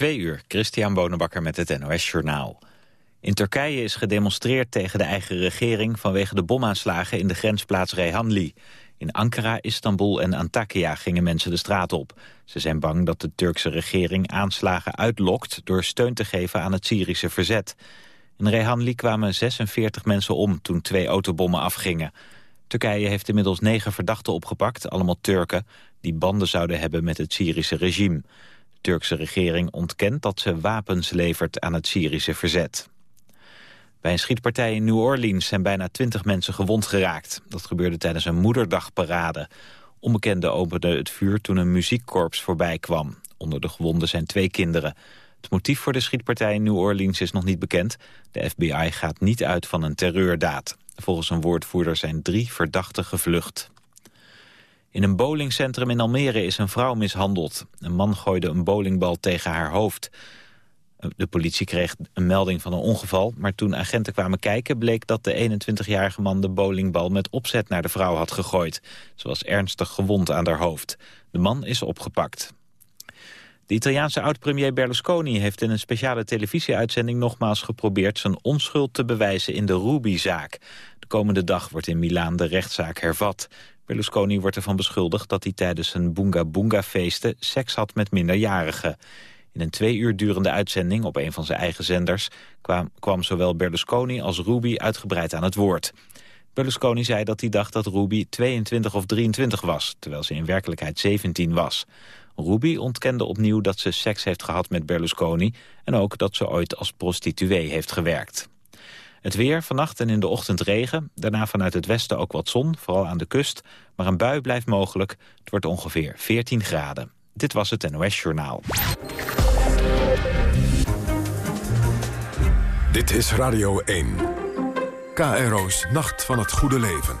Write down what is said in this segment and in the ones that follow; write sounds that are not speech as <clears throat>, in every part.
Twee uur, Christian Bonenbakker met het NOS Journaal. In Turkije is gedemonstreerd tegen de eigen regering... vanwege de bomaanslagen in de grensplaats Reyhanli. In Ankara, Istanbul en Antakya gingen mensen de straat op. Ze zijn bang dat de Turkse regering aanslagen uitlokt... door steun te geven aan het Syrische verzet. In Reyhanli kwamen 46 mensen om toen twee autobommen afgingen. Turkije heeft inmiddels negen verdachten opgepakt, allemaal Turken... die banden zouden hebben met het Syrische regime. Turkse regering ontkent dat ze wapens levert aan het Syrische verzet. Bij een schietpartij in New Orleans zijn bijna twintig mensen gewond geraakt. Dat gebeurde tijdens een moederdagparade. Onbekenden openden het vuur toen een muziekkorps voorbij kwam. Onder de gewonden zijn twee kinderen. Het motief voor de schietpartij in New Orleans is nog niet bekend. De FBI gaat niet uit van een terreurdaad. Volgens een woordvoerder zijn drie verdachten gevlucht. In een bowlingcentrum in Almere is een vrouw mishandeld. Een man gooide een bowlingbal tegen haar hoofd. De politie kreeg een melding van een ongeval... maar toen agenten kwamen kijken bleek dat de 21-jarige man... de bowlingbal met opzet naar de vrouw had gegooid. Ze was ernstig gewond aan haar hoofd. De man is opgepakt. De Italiaanse oud-premier Berlusconi heeft in een speciale televisieuitzending nogmaals geprobeerd zijn onschuld te bewijzen in de Ruby-zaak. De komende dag wordt in Milaan de rechtszaak hervat. Berlusconi wordt ervan beschuldigd dat hij tijdens zijn Boonga Boonga feesten seks had met minderjarigen. In een twee uur durende uitzending op een van zijn eigen zenders kwam, kwam zowel Berlusconi als Ruby uitgebreid aan het woord. Berlusconi zei dat hij dacht dat Ruby 22 of 23 was, terwijl ze in werkelijkheid 17 was. Ruby ontkende opnieuw dat ze seks heeft gehad met Berlusconi... en ook dat ze ooit als prostituee heeft gewerkt. Het weer, vannacht en in de ochtend regen. Daarna vanuit het westen ook wat zon, vooral aan de kust. Maar een bui blijft mogelijk. Het wordt ongeveer 14 graden. Dit was het NOS Journaal. Dit is Radio 1. KRO's Nacht van het Goede Leven.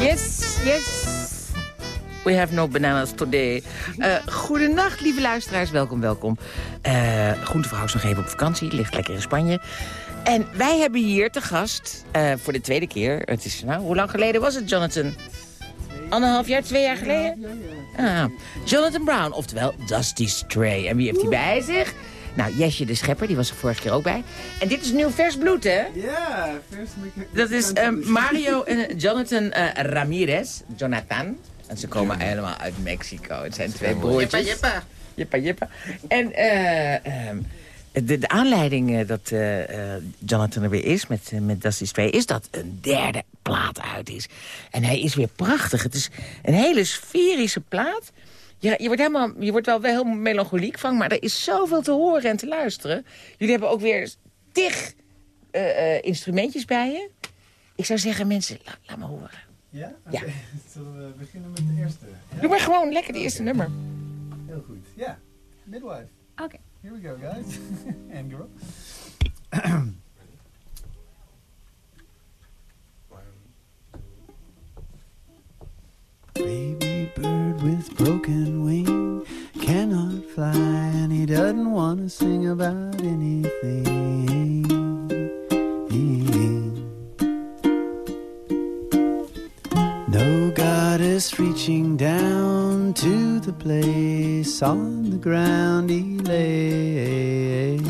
Yes, yes. We have no bananas today. Uh, goedenacht, lieve luisteraars. Welkom, welkom. Uh, Groentevrouw is nog even op vakantie. Ligt lekker in Spanje. En wij hebben hier te gast, uh, voor de tweede keer... Het is, nou, hoe lang geleden was het, Jonathan? Anderhalf jaar, twee jaar geleden? Ah, Jonathan Brown, oftewel Dusty Stray. En wie heeft hij bij zich? Nou, Jesje de Schepper, die was er vorige keer ook bij. En dit is nieuw vers bloed, hè? Ja, vers Dat is uh, Mario en Jonathan uh, Ramirez. Jonathan. En ze komen helemaal uit Mexico. Het zijn twee broertjes. Jippa, jippa. Jippa, En uh, um, de, de, aanleiding dat Jonathan er weer is met, met Dusty 2... is dat een derde plaat uit is. En hij is weer prachtig. Het is een hele sferische plaat... Ja, je wordt, helemaal, je wordt wel, wel heel melancholiek van, maar er is zoveel te horen en te luisteren. Jullie hebben ook weer tig uh, uh, instrumentjes bij je. Ik zou zeggen, mensen, la, laat me horen. Ja? Okay. Ja. <laughs> Zullen we beginnen met de eerste? Ja? Doe maar gewoon lekker de eerste nummer. Heel goed. Ja, Midwife. Oké. Okay. Here we go, guys. <laughs> and girl. Baby with broken wing cannot fly, and he doesn't want to sing about anything. No goddess reaching down to the place on the ground he lay.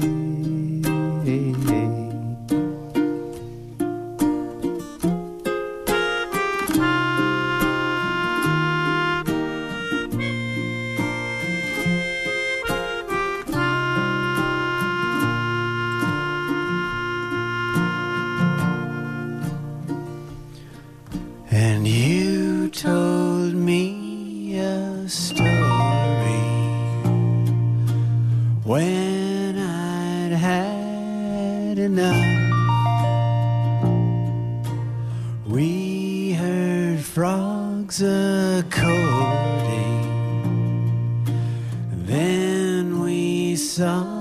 Frogs a courting, then we saw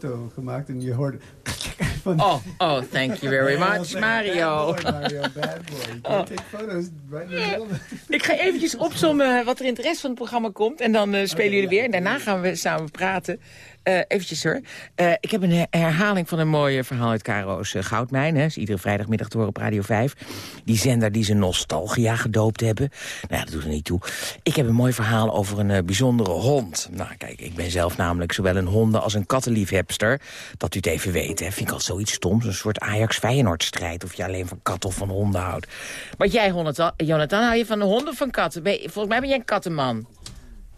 foto gemaakt en je hoorde... <laughs> Van, Oh, oh, thank you very much, <laughs> Mario. Bad boy, Mario, bad boy. You take photos right in the middle. Ik ga eventjes opzommen wat er in het rest van het programma komt. En dan eh, spelen jullie weer. En daarna gaan we samen praten. Eh eventjes hoor. Eh, ik heb een her- herhaling van een mooi verhaal uit Caro's eh, Goudmijn. Hè. Is iedere vrijdagmiddag te horen op Radio 5. Die zender die ze Nostalgia gedoopt hebben. Nou ja, dat doet er niet toe. Ik heb een mooi verhaal over een bijzondere hond. Nou kijk, ik ben zelf namelijk zowel een honden- als een kattenliefhebster. Dat u het even weet, hè. Vind ik altijd zoiets stoms. Een soort Ajax-Feyenoord strijd. Of je alleen van katten of van honden houdt. Maar jij, Jonathan, hou je van de honden of van katten? Volgens mij ben jij een kattenman.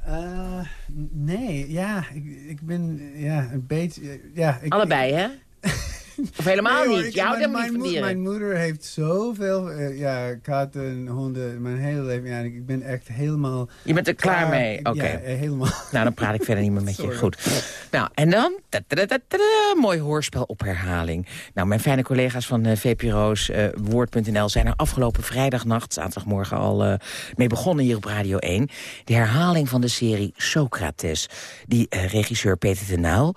Eh, nee, ja, ik, ik ben ja, een beetje... Ja, ik, Allebei, hè? <laughs> Of helemaal Nee, hoor, niet? Je houdt helemaal niet van mijn, dieren. Mijn moeder heeft zoveel eh, ja, katten, honden, mijn hele leven. Ja, ik ben echt helemaal... Je bent er klaar mee? Oké. Ja, helemaal. Nou, dan praat ik verder niet meer met je. Goed. Nou, en dan? Tadadadada, mooi hoorspel op herhaling. Nou, mijn fijne collega's van eh, VPRO's eh, Woord.nl... zijn er afgelopen vrijdagnacht, zaterdagmorgen al mee begonnen hier op Radio 1. De herhaling van de serie Socrates. Die regisseur Peter de Nauw,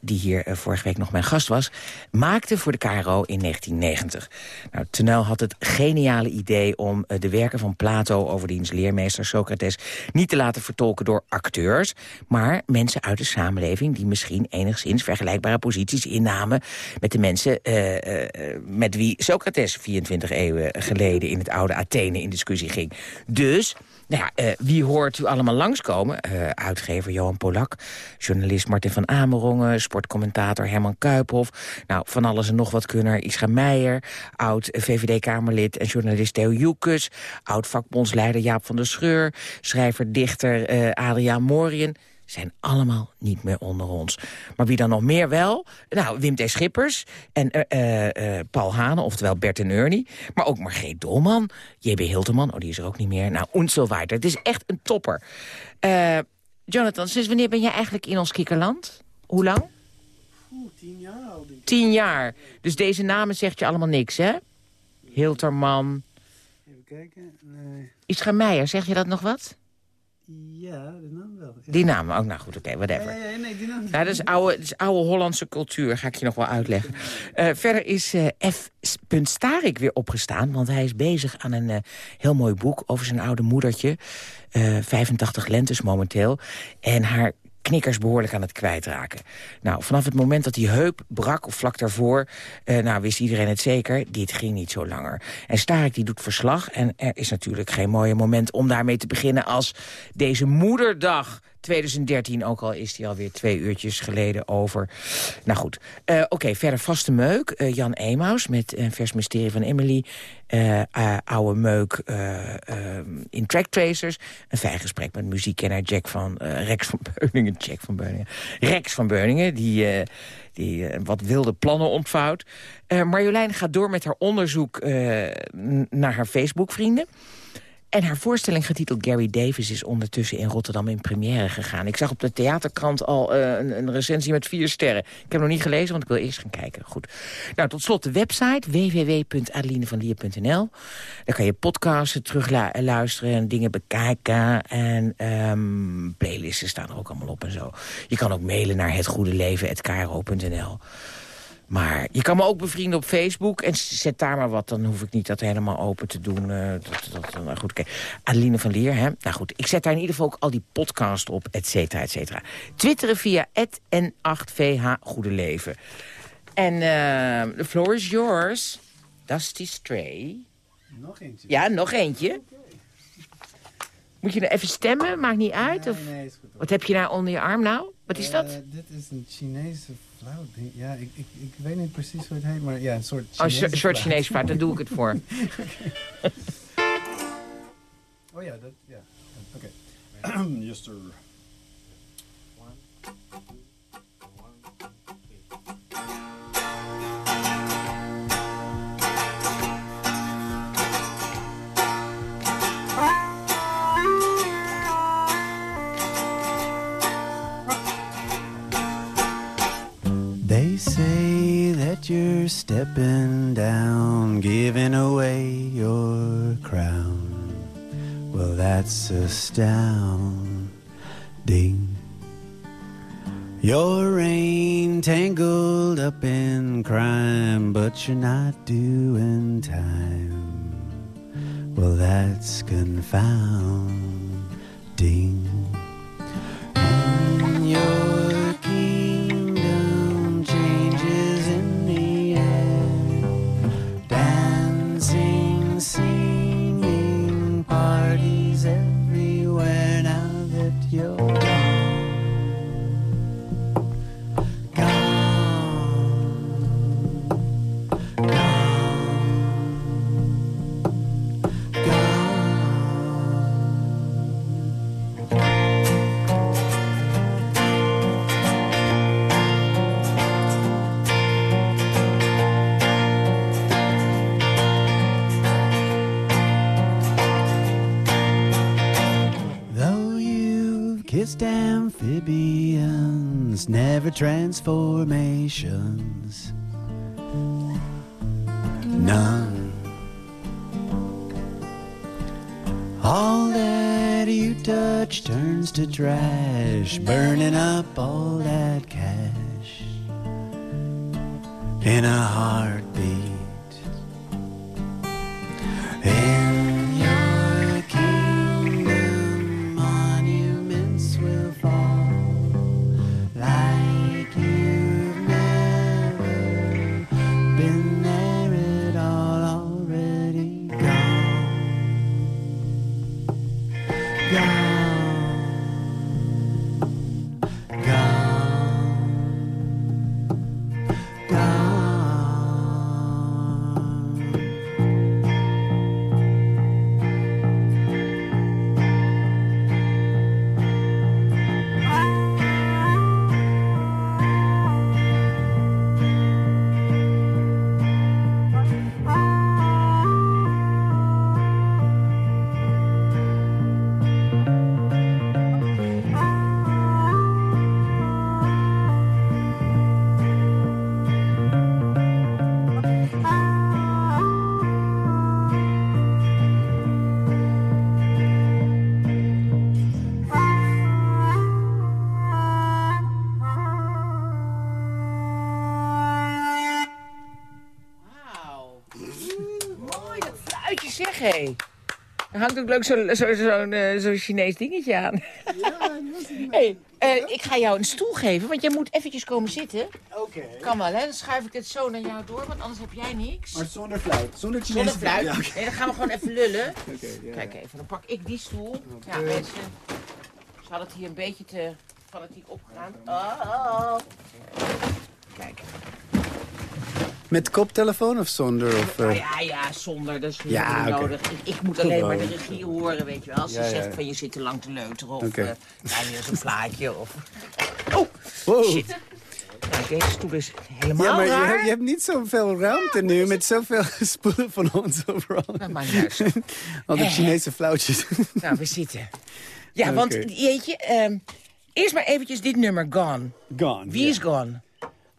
die hier vorige week nog mijn gast was... maakte voor de KRO in 1990. Nou, Tenuil had het geniale idee om eh, de werken van Plato... over diens leermeester Socrates niet te laten vertolken door acteurs... maar mensen uit de samenleving die misschien enigszins vergelijkbare posities innamen... met de mensen eh, eh, met wie Socrates 24 eeuwen geleden... in het oude Athene in discussie ging. Dus... Nou ja, eh, wie hoort u allemaal langskomen? Eh, uitgever Johan Polak, journalist Martin van Amerongen... sportcommentator Herman Kuiphof. Nou, van alles en nog wat kunner Ischa Meijer... oud-VVD-Kamerlid en journalist Theo Joekes... oud-vakbondsleider Jaap van der Scheur... schrijver-dichter eh, Adriaan Morien zijn allemaal niet meer onder ons. Maar wie dan nog meer wel? Nou, Wim T. Schippers en eh, eh, eh, Paul Hane, oftewel Bert en Ernie. Maar ook Margreet Dolman, J.B. Hilterman, oh die is er ook niet meer. Nou, weiter. Het is echt een topper. Jonathan, sinds wanneer ben jij eigenlijk in ons kikkerland? Hoe lang? Oeh, tien jaar al. denk ik. Tien jaar. Dus deze namen zegt je allemaal niks, hè? Hilterman. Even kijken. Nee. Ischa Meijer, zeg je dat nog wat? Ja, de naam wel. Ja. Die namen ook, nou goed, oké, whatever. Ja, ja, nee, die naam. Nou, dat is oude, dat is oude Hollandse cultuur, ga ik je nog wel uitleggen. <laughs> Eh, verder is eh, F. Starik weer opgestaan, want hij is bezig aan een eh, heel mooi boek over zijn oude moedertje. eh 85 lentes momenteel. En haar knikkers behoorlijk aan het kwijtraken. Nou, vanaf het moment dat die heup brak, of vlak daarvoor... eh, nou, wist iedereen het zeker, dit ging niet zo langer. En Starik die doet verslag en er is natuurlijk geen mooier moment... om daarmee te beginnen als deze moederdag 2013, ook al is die alweer twee uurtjes geleden over. Nou goed, Eh, oké, verder vaste meuk. Eh, Jan Emaus met een vers mysterie van Emily. Eh, oude meuk in Track Tracers. Een fijn gesprek met muziekkenner Jack van, Rex van Beuningen. Jack van Beuningen. Rex van Beuningen, die... die wat wilde plannen ontvouwt. Marjolein gaat door met haar onderzoek naar haar Facebook-vrienden. En haar voorstelling getiteld Gary Davis is ondertussen in Rotterdam in première gegaan. Ik zag op de theaterkrant al eh, een, een recensie met vier sterren. Ik heb nog niet gelezen, want ik wil eerst gaan kijken. Goed. Nou, tot slot de website www.adelinevanlier.nl. Daar kan je podcasten terugluisteren en dingen bekijken. En ehm playlisten staan er ook allemaal op en zo. Je kan ook mailen naar hetgoedeleven.kro.nl. Maar je kan me ook bevrienden op Facebook. En zet daar maar wat, dan hoef ik niet dat helemaal open te doen. eh, dat, dat, nou goed. Adeline van Leer, hè? Nou goed, ik zet daar in ieder geval ook al die podcast op, et cetera, et cetera. Twitteren via N8VH Goede Leven. En eh, the floor is yours. Dusty Stray. Nog eentje. Ja, nog eentje. Moet je nou even stemmen? Maakt niet uit? Of, Nee, nee, is goed. hoor. wat heb je nou onder je arm nou? Wat is dat? Eh, dit is een Chinese flauw. Ja, ik, ik, ik weet niet precies hoe het heet, maar ja, een soort Oh, Chinese een soort fluit. Chinees vaart, daar doe ik het voor. <laughs> Oh ja, dat, ja. Oké. <clears throat> yes, sir. You're stepping down, giving away your crown. Well, that's astounding. Your reign tangled up in crime, but you're not doing time. Well, that's confounding. Just amphibians, never transformations. None. All that you touch turns to trash, burning up all that cash in a heartbeat. In hangt ook leuk zo'n zo, zo'n, eh, zo'n Chinees dingetje aan. <laughs> hey, eh, ik ga jou een stoel geven, want jij moet eventjes komen zitten. Oké. Kan wel, hè? Dan schuif ik het zo naar jou door, want anders heb jij niks. Maar zonder fluit. Zonder Chinese Zonder fluit. Ja. Nee, dan gaan we gewoon even lullen. <laughs> Oké, ja. Kijk even, dan pak ik die stoel. Ja, mensen. Ze hadden het hier een beetje te fanatiek opgeruimd. Oh. Kijk. Met koptelefoon of zonder? Of, eh, Nou ja, ja, zonder. Dat is niet Ja, nodig. Ik, ik moet alleen maar de regie horen, weet je wel. Als ze Ja, ja, zegt ja. van je zit te lang te leuteren. Of Oké. eh ja, hier is een plaatje. Of... Oh, Wow. shit. Deze stoel is helemaal Ja, maar je hebt, je hebt niet zoveel ruimte nu met zoveel <laughs> spullen van ons overal. Dat maakt uit. Al die Eh. Chinese flauwtjes. <laughs> Nou, we zitten. Ja, want jeetje, ehm, eerst maar eventjes dit nummer, Gone. Gone. Wie is Gone?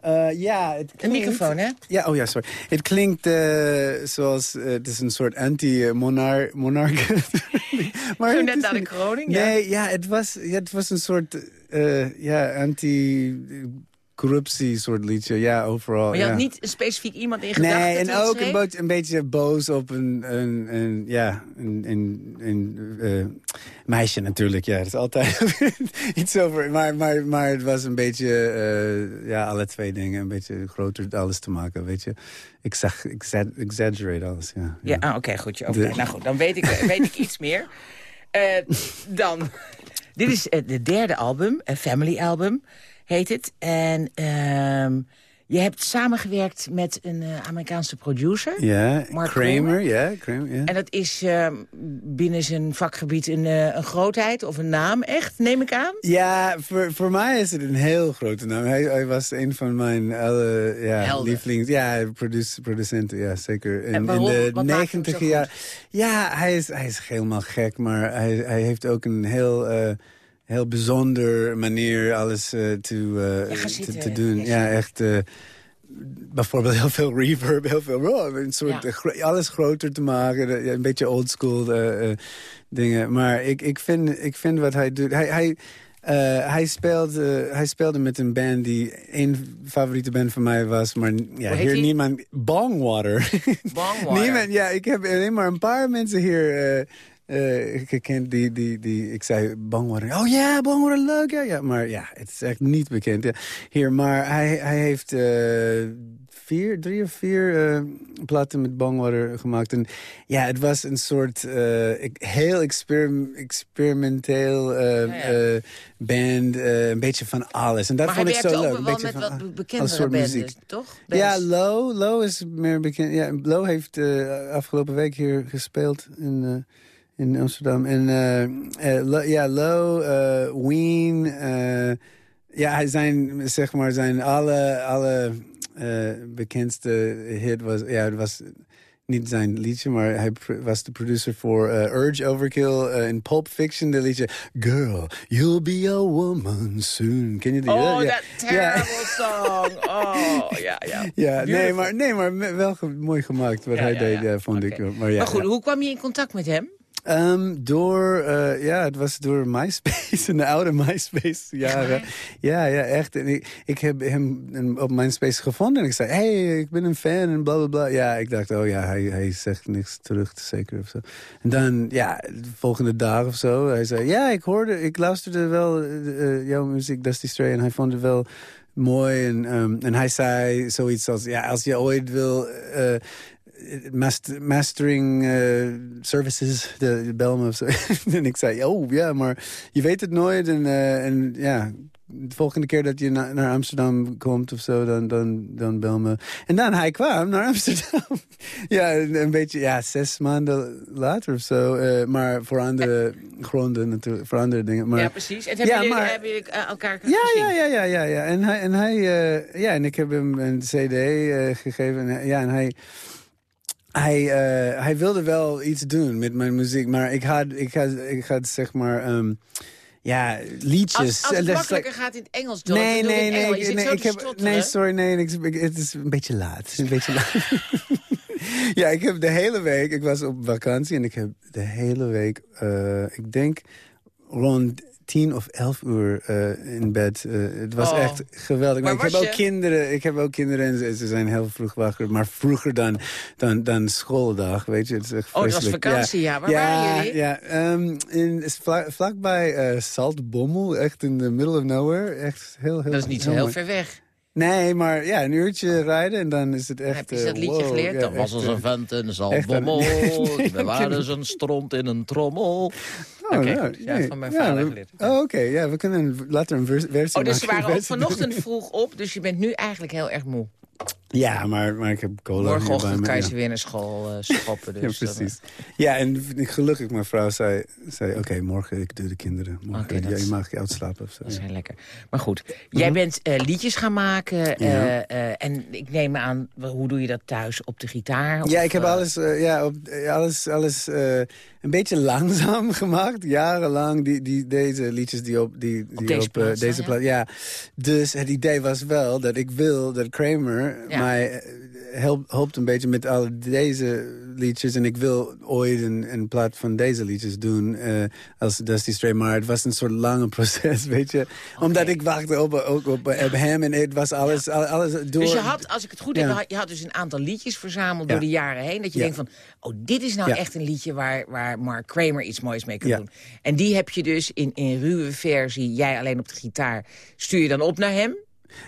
Eh, ja, het Een klinkt... microfoon, hè? Ja, oh ja, sorry. Het klinkt eh, zoals... eh, het is een soort anti-monarch. monarch <laughs> maar Zo net is na de een- kroning, ja. Nee, ja, het was, ja, het was een soort ja, anti-corruptie soort liedje. Ja, overal. Maar je ja. had niet specifiek iemand in gedachten Nee, en het ook een, beetje- een beetje boos op een, een, een ja, een, een, een eh, meisje natuurlijk. Ja, het is altijd <laughs> iets over. Maar, maar, maar het was een beetje, eh, ja, alle twee dingen. Een beetje groter alles te maken, weet je. Ik zag, ik exa- exaggerate alles, ja. Ja, ah, oké, goed. De- Nou goed, dan weet ik, weet ik iets meer. <laughs> Eh, dan, dit is eh, de derde album, een family album heet het. En ehm, je hebt samengewerkt met een eh, Amerikaanse producer. Ja, Mark Kramer, Kramer? ja, Kramer, ja. En dat is ehm, binnen zijn vakgebied een, eh, een grootheid of een naam, echt, neem ik aan. Ja, voor, voor mij is het een heel grote naam. Hij, hij was een van mijn alle, ja, lievelings... Ja, produce, producenten, ja, zeker. In, En waarom? in de 90 jaar. Ja, hij is, hij is helemaal gek, maar hij, hij heeft ook een heel... eh, Heel bijzonder manier alles eh, te, eh, Ja, te, doen. ja, echt. eh, bijvoorbeeld heel veel reverb, heel veel oh, een soort Ja. gro- alles groter te maken, een beetje oldschool dingen. Maar ik, ik, vind, ik vind wat hij doet. Hij, hij, hij, speelde, hij speelde met een band die één favoriete band van mij was, maar ja, hier die? niemand. Bongwater. <laughs> Bongwater. niemand, ja, ik heb alleen maar een paar mensen hier. Eh, gekend die, die, die, ik zei Bongwater. Oh ja, Bongwater, leuk. Ja, ja. Maar ja, het is echt niet bekend. Ja. Hier, maar hij, hij heeft eh, vier, drie of vier eh, platen met Bongwater gemaakt. En ja, het was een soort ik- heel experim- experimenteel Ja, band. een beetje van alles. En dat Maar vond ik zo leuk. Een wel beetje met van, wat ah, bekendere soort muziek. toch? Ja. Low. Low is meer bekend. Ja, Low heeft afgelopen week hier gespeeld in, in Amsterdam. En eh, Lo- ja, Low, eh, Ween. ja, hij zijn, zeg maar, zijn alle, alle bekendste hit was... Ja, het was niet zijn liedje, maar hij was de producer voor Urge Overkill eh, in Pulp Fiction. De liedje Girl, you'll be a woman soon. Ken je die? Oh, that terrible song. Oh, ja, <laughs> ja. Ja, nee, maar, nee, maar wel mooi gemaakt wat Ja, hij ja, deed, ja. vond ik. Maar, ja, Maar goed, hoe kwam je in contact met hem? Ehm, door, eh, ja, het was door MySpace, <laughs> in de oude MySpace-jaren. Ja, ja, echt. En ik, ik heb hem op MySpace gevonden en ik zei, hey, ik ben een fan en bla, bla, bla. Ja, ik dacht, oh ja, hij, hij zegt niks terug, zeker of zo. En dan, ja, de volgende dag of zo, hij zei, ja, ik hoorde, ik luisterde wel eh, eh, jouw muziek, Dusty Stray, en hij vond het wel mooi. En, ehm, en hij zei zoiets als, ja, als je ooit wil... master- mastering eh, services, de, de bel me of zo. <laughs> en ik zei, oh ja, maar je weet het nooit. En, eh, en ja, de volgende keer dat je na- naar Amsterdam komt of zo, dan, dan, dan bel me. En dan hij kwam naar Amsterdam. <laughs> ja, een, beetje, ja, zes maanden later of zo. eh, maar voor andere gronden natuurlijk, voor andere dingen. Maar, ja, precies. En hebben Ja, jullie, maar- hebben jullie elkaar ja, gezien? ja, ja, ja, ja, ja. En hij, en hij ja, en ik heb hem een cd gegeven. En, ja, en hij, hij, eh, hij wilde wel iets doen met mijn muziek, maar ik had, ik had, ik had zeg maar, ehm, ja, liedjes. Als, het makkelijker like- gaat in het Engels, John, Nee, nee, nee, ik, nee, ik heb, stotteren. nee, sorry, nee, ik, het is een beetje laat. Een beetje laat. <laughs> ja, ik heb de hele week, ik was op vakantie en ik heb de hele week, eh, ik denk rond tien of elf uur eh, in bed. Eh, het was Oh. echt geweldig. Maar, ik heb ook kinderen. Ik heb ook kinderen en ze, ze zijn heel vroeg wakker. Maar vroeger dan, dan, dan schooldag, weet je. Het is echt Oh, het was vakantie, ja. Waar ja, waren jullie? Ja, ehm, in, is vla- vlakbij eh Saltbommel, echt in the middle of nowhere. Echt heel, heel Dat is niet zo heel mooi. ver weg. Nee, maar ja, een uurtje rijden en dan is het echt... heb je dat liedje wow, geleerd? ja, Dat was als eh, een vent in een een- nee, <laughs> We waren zo'n stront in een trommel. Oh, Oké, nou, goed. Ja, nee. van mijn Ja, vader geleerd. Oh, oké. Ja, we kunnen een- later een vers- versie Oh, dus ze maken. waren ook vanochtend vroeg op, dus je bent nu eigenlijk heel erg moe. Ja, maar, maar ik heb cola Morgenochtend kan je ja. ze weer naar school eh, <laughs> schoppen. Ja, Dus, dat, eh, precies. Ja, en gelukkig mijn vrouw zei, zei oké, morgen ik doe de kinderen. Morgen, dat ja, is- je mag je uitslapen of zo. Dat is ja. heel lekker. Maar goed, jij bent eh, liedjes gaan maken. Ja. en ik neem aan, hoe doe je dat thuis? Op de gitaar? Ja, ik heb alles, ja, op, alles, alles een beetje <laughs> langzaam gemaakt. Jarenlang, die, die, deze liedjes die op, die, die deze op deze ja. plaat. Ja. Dus het idee was wel dat ik wil dat Kramer Ja. mij eh, helpt, helpt een beetje met alle deze liedjes. En ik wil ooit een, een plaat van deze liedjes doen eh, als Dusty Stray. Maar het was een soort lange <laughs> proces, weet je. Omdat ik wachtte op, ook op, op hem en het was alles, al- alles door... Dus je had, als ik het goed heb, je had dus een aantal liedjes verzameld door de jaren heen. Dat je denkt van, oh, dit is nou echt een liedje waar, waar Mark Kramer iets moois mee kan doen. En die heb je dus in, in ruwe versie, jij alleen op de gitaar, stuur je dan op naar hem.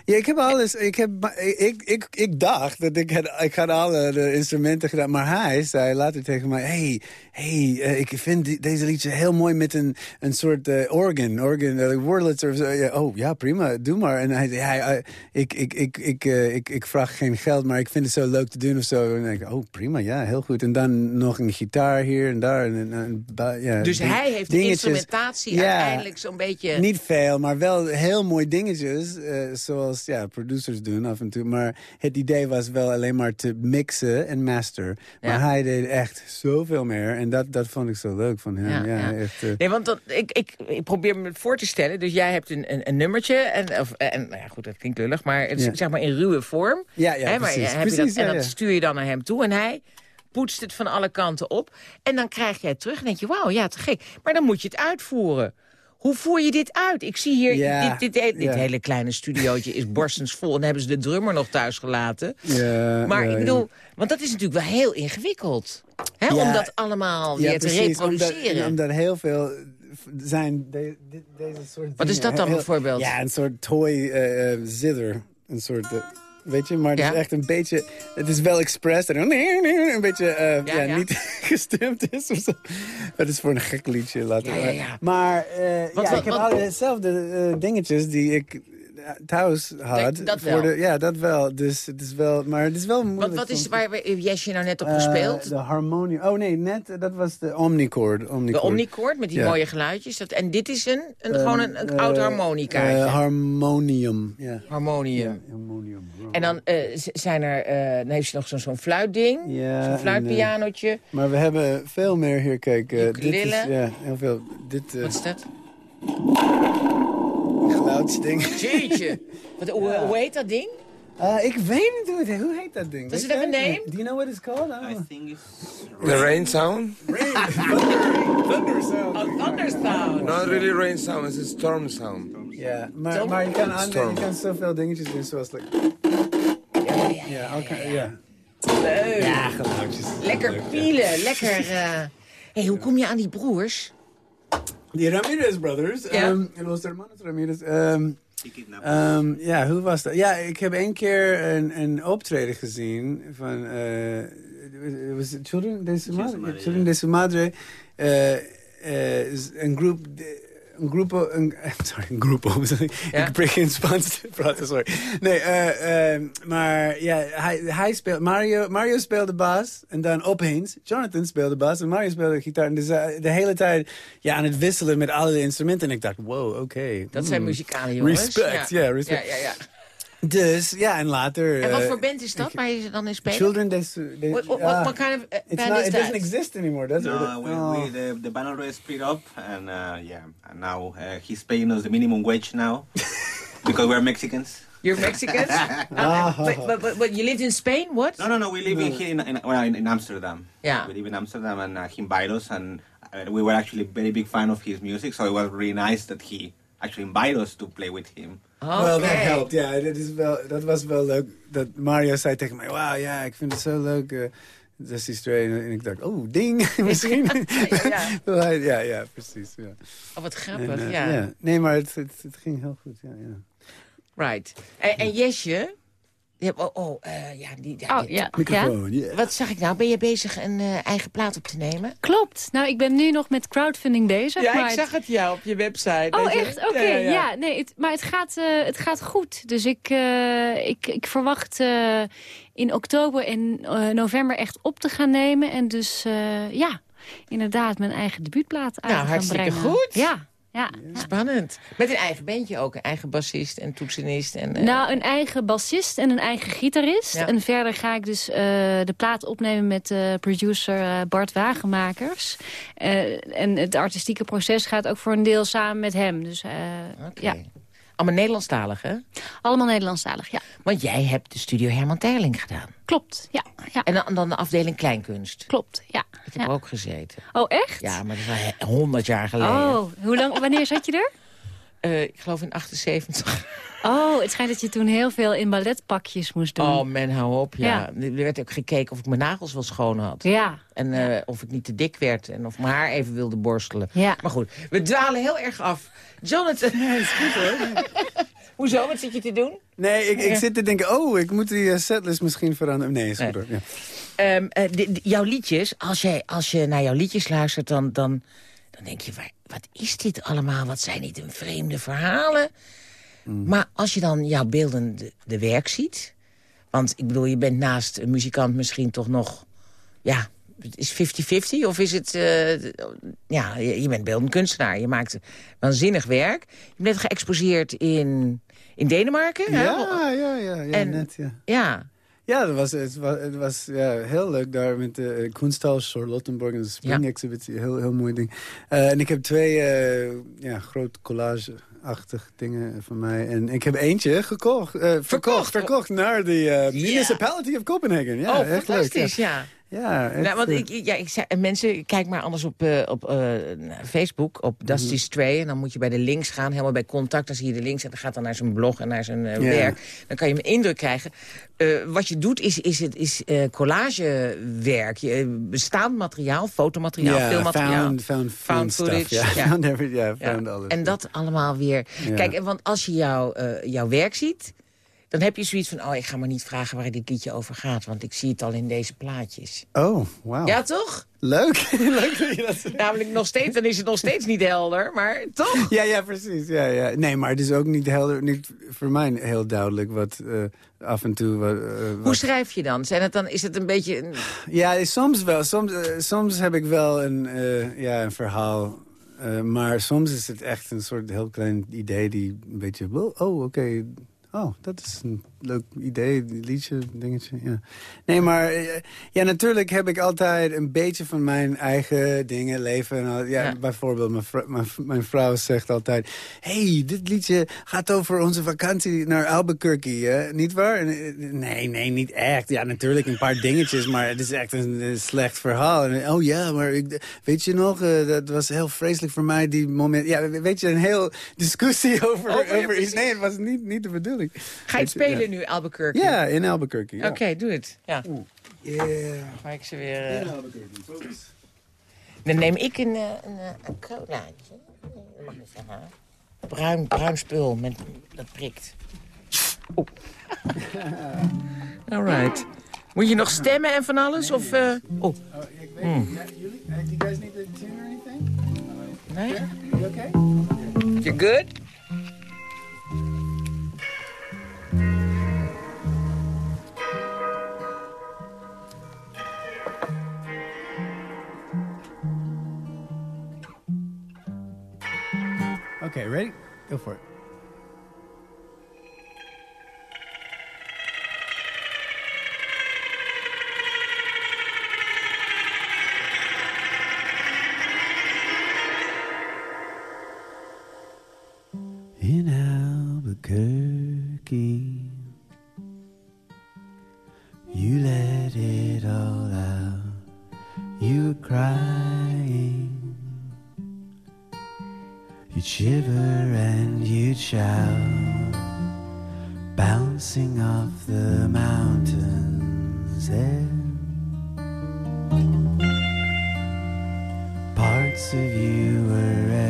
Ja, ik heb alles. Ik, heb, ik, ik, ik dacht dat ik had, ik had alle instrumenten gedaan. Maar hij zei later tegen mij... Hey, hey, eh, ik vind die- deze liedje heel mooi met een, een soort eh, organ. Organ, uh, wordlets of zo. Ja, oh, ja, prima, doe maar. En hij zei, ja, eh, ik, ik, ik, ik, eh, ik, ik vraag geen geld, maar ik vind het zo leuk te doen of zo. En ik, oh, prima, ja, heel goed. En dan nog een gitaar hier en daar. En, en, ja, Dus ding- hij heeft de dingetjes. instrumentatie Ja. uiteindelijk zo'n beetje... Niet veel, maar wel heel mooi dingetjes. eh, zoals ja, producers doen af en toe. Maar het idee was wel alleen maar te mixen en master. Maar hij deed echt zoveel meer. En dat, dat vond ik zo leuk van hem. Ja, Ja, ja. Echt, eh, Nee, want dat, ik, ik, ik probeer me het voor te stellen. Dus jij hebt een, een, een nummertje. En, of, en nou ja, goed, dat klinkt lullig. Maar Ja. zeg maar in ruwe vorm. Ja, ja, Hè, maar precies, je precies, dat, en dat stuur je dan naar hem toe. En hij poetst het van alle kanten op. En dan krijg jij het terug en denk je, wauw, ja, te gek. Maar dan moet je het uitvoeren. Hoe voer je dit uit? Ik zie hier, Ja, dit, dit, dit ja. hele kleine studiootje is borstensvol. En hebben ze de drummer nog thuis gelaten. ja, Maar ik bedoel, want dat is natuurlijk wel heel ingewikkeld. Hè. Om dat allemaal weer te reproduceren. Omdat, omdat heel veel zijn de- de- deze soort Wat is dat dan bijvoorbeeld? Ja, een soort toy eh, zither. Een soort... eh, Weet je, maar het Ja. is echt een beetje... Het is wel express. En dan een beetje eh, Ja, ja, ja. niet <laughs> gestemd is of zo. Dat is voor een gek liedje. Laten we- ja, ja. Maar eh, Want ja, wat- ik heb wat- al dezelfde eh, dingetjes die ik thuis had. dat voor wel. De, ja, dat wel. Dus het is wel, maar het is wel Wat, moeilijk. wat is om- waar waar Jesje nou net op Eh, gespeeld? de harmonie. Oh nee, net, eh, dat was de omnicord. de omnicord. omnicord met die Ja. mooie geluidjes. Dat, en dit is een, een, Ehm, gewoon een, een eh, oud harmonicaatje. harmonium, ja. Harmonium. Ja, harmonium. En dan, zijn er, dan heeft ze nog zo'n zo'n fluitding. Ja, zo'n en, fluitpianotje. Maar we hebben veel meer hier. Kijk, dit is ja, heel veel. Dit Wat is dat? Geluidsding. Jeetje. Wat, hoe, hoe heet dat ding? Ah, ik weet niet hoe het heet. Hoe heet dat ding? Does it have a name? Do you know what it's called? I don't know. The rain sound? <laughs> Thunder sound. Oh, Thundersound. Not really rain sound, it's a storm sound. Ja, maar, Storm? maar je kan, je kan zoveel dingetjes doen zoals... Like, ja, oké, ja. Leuk. Ja, geluidjes. Lekker pielen. Lekker... eh hey, hoe kom je aan die broers? Die Ramirez Brothers, Ja. ehm, los hermanos Ramirez. ehm, ehm, ja, hoe was dat? Ja, ik heb één keer een, een optreden gezien van... eh was het Children de su Madre? Children de su Madre. eh, eh, is een groep... Een groepo, een, <laughs> sorry, een groepo. <laughs> Ja. Ik breek in Spaans te praten, sorry. Nee, eh, eh, maar ja, hij, hij speelt, Mario, Mario speelde baas en dan opeens, Jonathan speelde baas en Mario speelde gitaar. En dus eh, de hele tijd ja, aan het wisselen met alle instrumenten. En ik dacht, wow, oké. Dat zijn hmm. muzikale jongens. Respect, ja, respect. Ja, ja, ja. Dus, ja, en later... En wat eh, voor band is dat waar je dan in speelt? Children, they, they, What, what, ah, what kind of it's band not, is it that? doesn't exist anymore. That's No, what we, oh. we, the, the band already split up, and uh, yeah, and now uh, he's paying us the minimum wage now <laughs> because we're Mexicans. You're Mexicans? <laughs> Ah. Uh, but, but, but, but you lived in Spain? What? No, no, no. We live in here in, in, well, in, in Amsterdam. Yeah. we live in Amsterdam, and uh, he invited us, and uh, we were actually very big fan of his music. So it was really nice that he actually invited us to play with him. Wel, dat helpt, ja. Dat, is wel, dat was wel leuk. Dat Mario zei tegen mij, wauw, ja, ik vind het zo leuk. eh Dusty Stray. En ik dacht, oh, ding, <laughs> misschien. ja. <laughs> Ja, ja, precies. Ja. Oh, wat En, grappig, eh, ja. Nee, maar het, het, het ging heel goed, ja. ja. Right. En, en Jesje? Hebt, oh, oh eh, ja, die, ja, Oh, die- ja. ja. Microfoon, ja. Wat zag ik nou? Ben je bezig een eh, eigen plaat op te nemen? Klopt. Nou, ik ben nu nog met crowdfunding bezig. maar het- het ja op je website. Oh, echt? Oké, ja, nee, het, maar het gaat, eh, het gaat goed. Dus ik, eh, ik, ik verwacht eh, in oktober en eh, november echt op te gaan nemen. En dus, eh, ja, inderdaad mijn eigen debuutplaat uit Nou, te gaan hartstikke brengen. goed. Ja, ja. ja. Spannend. Met een eigen bandje ook. Een eigen bassist en toetsenist. En, eh, Nou, een eigen bassist en een eigen gitarist. Ja. En verder ga ik dus eh, de plaat opnemen met eh, producer Bart Wagenmakers. En het artistieke proces gaat ook voor een deel samen met hem. Dus Oké. ja, Allemaal Nederlandstalig, hè? allemaal Nederlandstalig. Ja, Want jij hebt de studio Herman Terling gedaan. klopt. Ja, ja En dan, dan de afdeling Kleinkunst. klopt. Ja. Ik heb ja. ook gezeten. Oh, echt? Ja, maar dat is al honderd jaar geleden. Oh, hoe lang, wanneer zat je er? <laughs> Eh, ik geloof in 78. Oh, het schijnt dat je toen heel veel in balletpakjes moest doen. Oh man, hou op. Ja. Ja. Er werd ook gekeken of ik mijn nagels wel schoon had. Ja, En eh, of ik niet te dik werd. En of mijn haar even wilde borstelen. Ja. Maar goed, we dwalen heel erg af. Jonathan. is goed hoor. <laughs> Hoezo? Wat zit je te doen? Nee, ik, ik Ja. zit te denken, oh, ik moet die eh, setlist misschien veranderen. Nee, is goed Nee. hoor. Ja. Ehm, eh, jouw liedjes, als, jij, als je naar jouw liedjes luistert... dan, dan, dan denk je, waar, wat is dit allemaal? Wat zijn dit een vreemde verhalen? Maar als je dan jouw beeldende de werk ziet... want ik bedoel, je bent naast een muzikant misschien toch nog... ja, is 50-50 of is het... eh, ja, je, bent beeldend kunstenaar. Je maakt waanzinnig werk. Je bent geëxposeerd in, in Denemarken. hè? Ja, ja, ja, ja, En- net, ja. Ja, Ja, dat was, het was, het was ja, heel leuk daar met de uh, Kunsthaus Charlottenburg en de Spring Ja. Exhibitie. Heel, heel mooi ding. Eh, en ik heb twee eh, ja, groot collage-achtig dingen van mij. En ik heb eentje gekocht, eh, verkocht, verkocht naar de eh, Municipality of Copenhagen. Ja, oh, echt leuk. ja. Ja Nou, want eh, ik, ja, ik zei, en mensen, kijk maar anders op, eh, op eh, Facebook, op Dusty Mhm. Stray. En dan moet je bij de links gaan, helemaal bij contact. Dan zie je de links en dan gaat dan naar zijn blog en naar zijn eh, werk. Dan kan je een indruk krijgen. Eh, wat je doet is, is, het, is eh, collagewerk. Je, eh, bestaand materiaal, fotomateriaal, ja, filmmateriaal. found, found, Found stuff. footage, Ja, ja. <laughs> found every- ja, Ja. found alles. En dat allemaal weer... Kijk, want als je jouw, eh, jouw werk ziet... dan heb je zoiets van... oh, ik ga maar niet vragen waar dit liedje over gaat... want ik zie het al in deze plaatjes. Oh, wauw. Ja, toch? Leuk. <laughs> Leuk dat je dat Namelijk nog steeds, dan is het nog steeds niet helder, maar toch? Ja, ja, precies. Ja, ja. Nee, maar het is ook niet helder, niet voor mij heel duidelijk wat eh, af en toe... Wat, eh, Hoe schrijf je dan? Zijn het dan is het een beetje... Een... Ja, soms wel. Soms, eh, soms heb ik wel een, ja, een verhaal. Maar soms is het echt een soort heel klein idee die een beetje... Oh, oh, oké. Oh, dat is een leuk idee, liedje, dingetje. Ja. Nee, maar eh, ja, natuurlijk heb ik altijd een beetje van mijn eigen dingen, leven. En al- ja, Ja. Bijvoorbeeld, mijn, vrou- mijn, mijn vrouw zegt altijd... hey, dit liedje gaat over onze vakantie naar Albuquerque, hè? niet waar? En, eh, Nee, nee, niet echt. Ja, natuurlijk een paar dingetjes, maar het is echt een, slecht verhaal. En, oh ja, maar ik, weet je nog, eh, dat was heel vreselijk voor mij, die moment. Ja, weet je, een heel discussie <laughs> over, Over, ja, over iets. Nee, het was niet, niet de bedoeling. Ga je het Weet nu, Albuquerque? Ja, in Albuquerque. Ja. Oké, doe het. Ja, Yeah. ga ik ze weer... eh, In Albuquerque, focus. Dan neem ik een, eh, een, eh, een colaatje. Dat mag niet zeggen. Bruin, bruin spul, met, dat prikt. Oeh. <laughs> All right. Moet je nog stemmen en van alles? Of, eh, oh, Oh, ik weet niet. Ja, jullie? Uh, do you guys need a tune or anything? nee? You okay? You good? Okay, ready? Go for it. In Albuquerque, you let it all out. You were crying. You'd shiver and you'd shout, bouncing off the mountains there. Parts of you were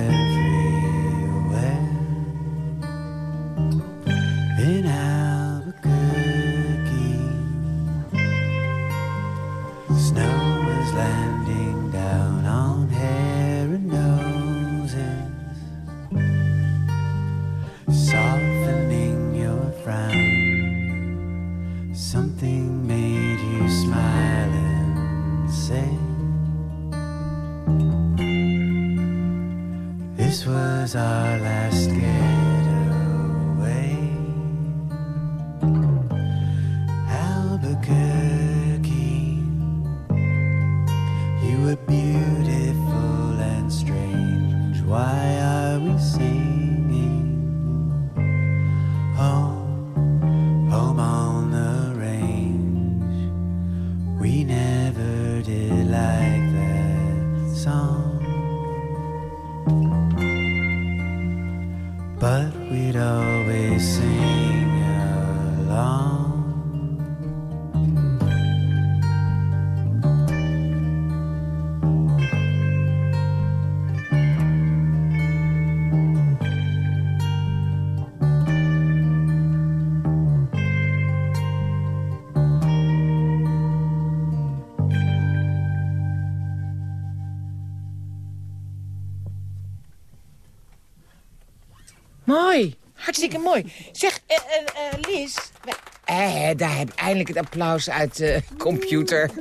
Hartstikke mooi. Zeg, eh, eh, eh, Liz. we- Eh, daar heb eindelijk het applaus uit de computer. <laughs>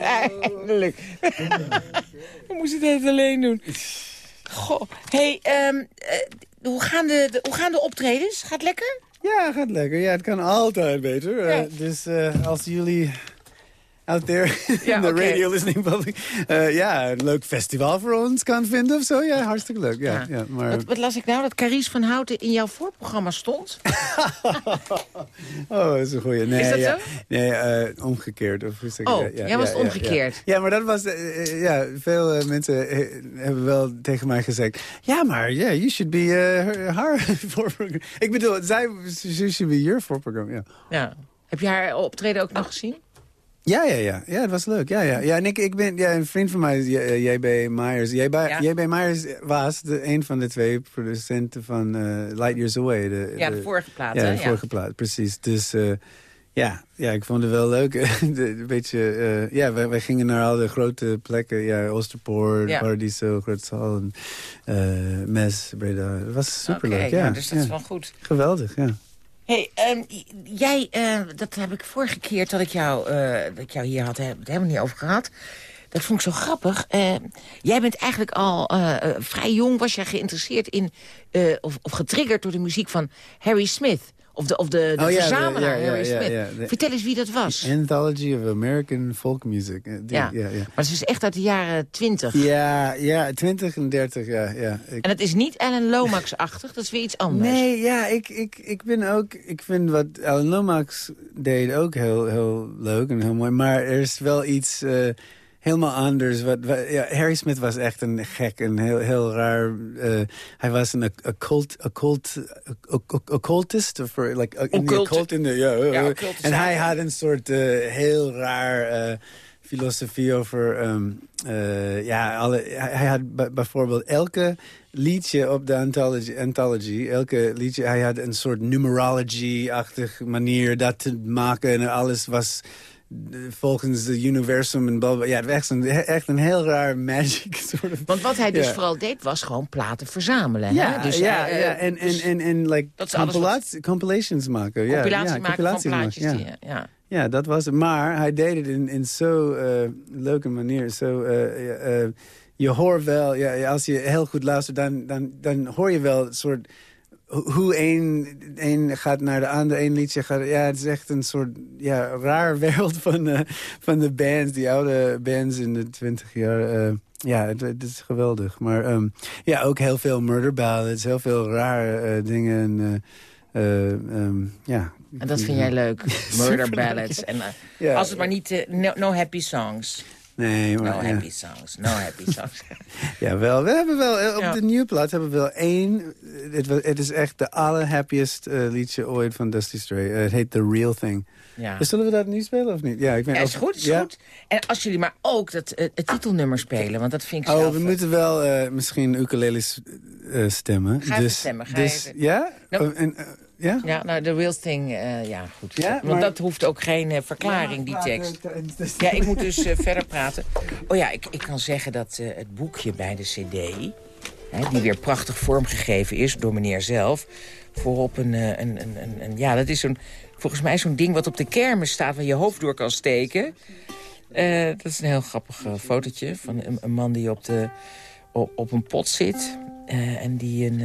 eindelijk. <laughs> ik moest het even alleen doen. Goh. hey, ehm, eh, hoe, gaan de, de- hoe gaan de optredens? Gaat het lekker? Ja, gaat lekker. Ja, het kan altijd beter. Ja. dus als jullie out there <laughs> Ja, in the oké. radio listening public... eh, ja, een leuk festival voor ons kan vinden of zo. Ja, hartstikke leuk. Ja, Ja. ja. maar, Wat, wat las ik nou? Dat Carice van Houten in jouw voorprogramma stond? <laughs> oh, dat is een goeie. Nee, Is dat ja. zo? Nee, eh, omgekeerd. Of, Oh, jij was omgekeerd. Ja, Ja, maar dat was... eh, ja, veel mensen hebben wel tegen mij gezegd... Ja, maar yeah, you should be uh, haar <laughs> voorprogramma. Ik bedoel, zij she should be your voorprogramma, ja. Ja. Heb je haar optreden ook nog gezien? Ja, ja, ja. Ja, het was leuk. Ja, ja. ja en ik, ik ben ja, een vriend van mij, JB Myers. JB, Ja. JB Myers was de, een van de twee producenten van eh, Light Years Away. De, Ja, de vorige plaat, Ja, de vorige plaat, precies. Dus eh, ja, ja, ik vond het wel leuk. <laughs> De- een beetje, eh, ja, wij, wij gingen naar al de grote plekken. Ja, Oosterpoort, Ja. Paradiso, eh, Mes, Breda. Het was superleuk, Oké, ja. dus dat is ja. wel goed. Geweldig, ja. Hey, ehm, jij, eh, dat heb ik vorige keer dat ik jou, eh, dat ik jou hier had, heb het helemaal niet over gehad. Dat vond ik zo grappig. Eh, jij bent eigenlijk al eh, vrij jong, was jij geïnteresseerd in, of, of getriggerd door de muziek van Harry Smith. Of de, of de, de Oh, ja, verzamelaar ja, Harry Smith. de- Vertel eens wie dat was. Anthology of American Folk Music. Eh, ja. ja, ja. maar het is echt uit de jaren twintig. Ja, ja, 20 en 30, ja. ja. Ik- En het is niet Alan Lomax-achtig, dat is weer iets anders. nee, ja, ik, ik, ik ben ook... Ik vind wat Alan Lomax deed ook heel, heel leuk en heel mooi. Maar er is wel iets eh, helemaal anders. Wat, wat- ja, Harry Smith was echt een gek, een heel, heel raar... eh, hij was een occult, occult, occult, occultist. Of like, in the Occult. occult in de... Ja, Ja, occulte en hij had een soort eh, heel raar... eh, filosofie over... eh, ja, alle, hij, hij had bijvoorbeeld elke liedje op de anthology, anthology, elke liedje, hij had een soort numerology-achtig manier dat te maken. En alles was eh, volgens het universum en blablabla. Ja, het was echt een, echt een heel raar magic <laughs> soort of... Want wat hij dus Ja. vooral deed, was gewoon platen verzamelen. Ja, hè? Dus, ja, eh, ja, en, en, dus en, en like wat- compilations maken. Ja, compilatie ja, maken compilaties van plaatjes. maken, die, ja. eh, ja. Ja, dat was het. Maar hij deed het in, in zo'n eh, leuke manier. Zo, eh, ja, eh, je hoort wel, ja, ja, als je heel goed luistert, dan, dan, dan hoor je wel het soort... ho- Hoe een, een gaat naar de andere, een liedje gaat... Ja, het is echt een soort ja, raar <laughs> wereld van, eh, van de bands. Die oude bands in de twintig jaar. eh, ja, het, het is geweldig. Maar ehm, ja, ook heel veel murder ballads. Heel veel rare eh, dingen. En, eh, eh, ehm, ja. En dat vind jij leuk, <laughs> murder ballads. En, als het maar niet, no, no happy songs. Nee, No ja. happy songs, no happy <laughs> songs. Ja, wel. We hebben wel, eh, op Ja. de nieuwe plaat hebben we wel één. eh, Het, wa- het is echt de allerhappiest eh, liedje ooit van Dusty Stray. Eh, het heet The Real Thing. ja. Dus zullen we dat nu spelen of niet? Ja, ik ben Ja, is goed, is ja? goed. En als jullie maar ook dat, eh, het titelnummer spelen, want dat vind ik Oh, zelf... we eh, moeten wel eh, misschien ukuleles eh, stemmen. Ga even dus, stemmen, ga dus, even. Ja? Oh, en, eh, ja? Ja, nou, The Real Thing, eh, ja, goed. Ja, Want maar- dat hoeft ook geen eh, verklaring, die tekst. Ja, ik moet dus eh, verder praten. Oh ja, ik, ik kan zeggen dat het boekje bij de cd... Hè, die weer prachtig vormgegeven is door meneer zelf... voorop een... een, een, een, een- ja, dat is zo'n, volgens mij zo'n ding wat op de kermis staat... waar je hoofd door kan steken. Dat is een heel grappig fotootje van een, een man die op, de, op, op een pot zit... en die een...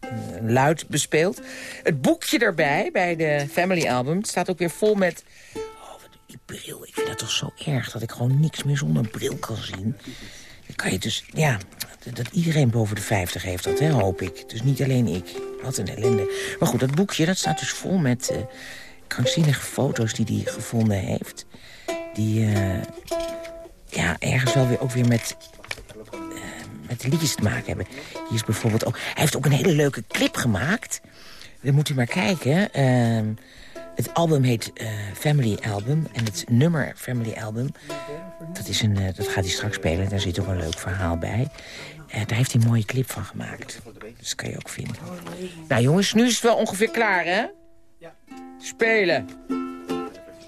een luid bespeelt. Het boekje erbij, bij de Family Album, staat ook weer vol met... Oh, wat die bril. Ik vind dat toch zo erg dat ik gewoon niks meer zonder bril kan zien. Dan kan je dus, ja, dat- iedereen boven de 50 heeft dat, hè, hoop ik. Dus niet alleen ik. Wat een ellende. Maar goed, dat boekje, dat staat dus vol met eh, krankzinnige foto's die hij gevonden heeft. Die, eh, ja, ergens wel weer ook weer met met de liedjes te maken hebben. Hier is bijvoorbeeld ook... Hij heeft ook een hele leuke clip gemaakt. Dan moet u maar kijken. Ehm, het album heet eh, Family Album. En het nummer Family Album... Dat, is een, eh, dat gaat hij straks spelen. Daar zit ook een leuk verhaal bij. Eh, daar heeft hij een mooie clip van gemaakt. Dus dat kan je ook vinden. Nou jongens, nu is het wel ongeveer klaar, hè? Ja. Spelen.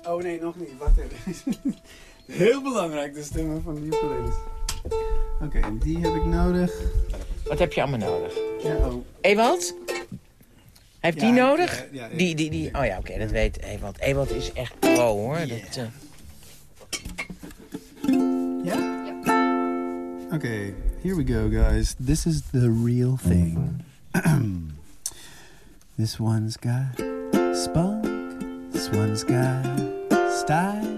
Oh nee, nog niet. Wacht even. <laughs> Heel belangrijk, de stemmen van de ukuleles. Oké, en die heb ik nodig. Wat heb je allemaal nodig? Ja, oh. Ewald? Heeft Ja, die nodig? ja, ja, ja. Die, die, die. Oh ja, oké, dat weet Ewald. Ewald is echt pro, hoor. Dat, eh, Ja? Okay, here we go, guys. This is the real thing. <clears throat> this one's got spunk. This one's got style.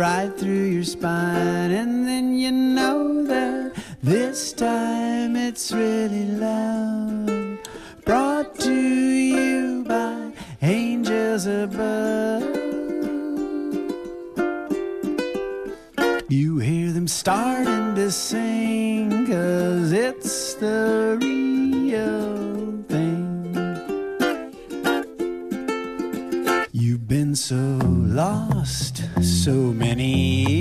Right through your spine, and then you know that this time it's really love brought to you by angels above. You hear them starting to sing, cause it's the real thing. You've been so lost so many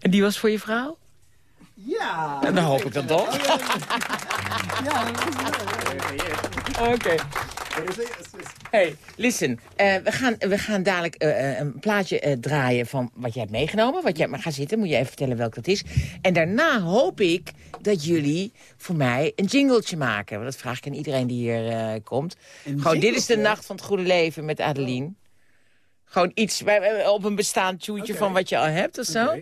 En die was voor je vrouw? Ja! En dan hoop ik dat toch. Ja, dat is leuk. Oké. Hey, listen. eh, we, gaan, we gaan dadelijk eh, eh, een plaatje eh, draaien van wat jij hebt meegenomen. Wat jij, maar ga zitten, moet je even vertellen welk dat is. En daarna hoop ik dat jullie voor mij een jingletje maken. Want dat vraag ik aan iedereen die hier eh, komt. Gewoon, dit is de nacht van het goede leven met Adeline. Gewoon iets op een bestaand tjoetje van wat je al hebt of zo.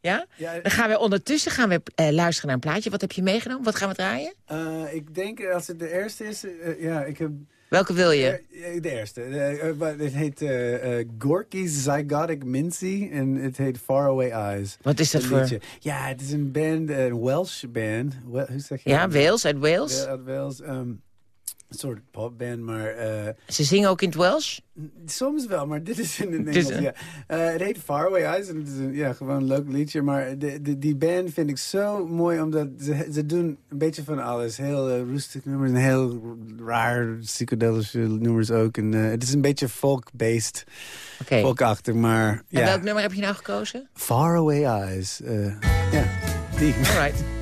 Ja? Ja, Dan gaan we ondertussen gaan we, eh, luisteren naar een plaatje. Wat heb je meegenomen? Wat gaan we draaien? Eh, ik denk als het de eerste is, eh, ja, ik heb... Welke wil je? Eh, de eerste. Eh, eh, het heet eh eh, Gorky's Zygotic Mincy en het heet Faraway Eyes. Wat is dat voor? Ja, het is een band, een Welsh band. Hoe zeg je Ja? Wales, uit Wales. Ja, uit Wales. ehm, een soort popband, maar eh, Ze zingen ook in het Welsh? soms wel, maar dit is in het <laughs> Engels. Ja. Eh, het heet Faraway Eyes en het is een, ja, gewoon een leuk liedje. Maar de, de, die band vind ik zo mooi, omdat ze, ze doen een beetje van alles. Heel eh, rustig nummers en heel raar psychedelische nummers ook. En, het is een beetje folk-based, Oké. folkachtig, maar En welk nummer heb je nou gekozen? Faraway Eyes. ja, die. Alright. Faraway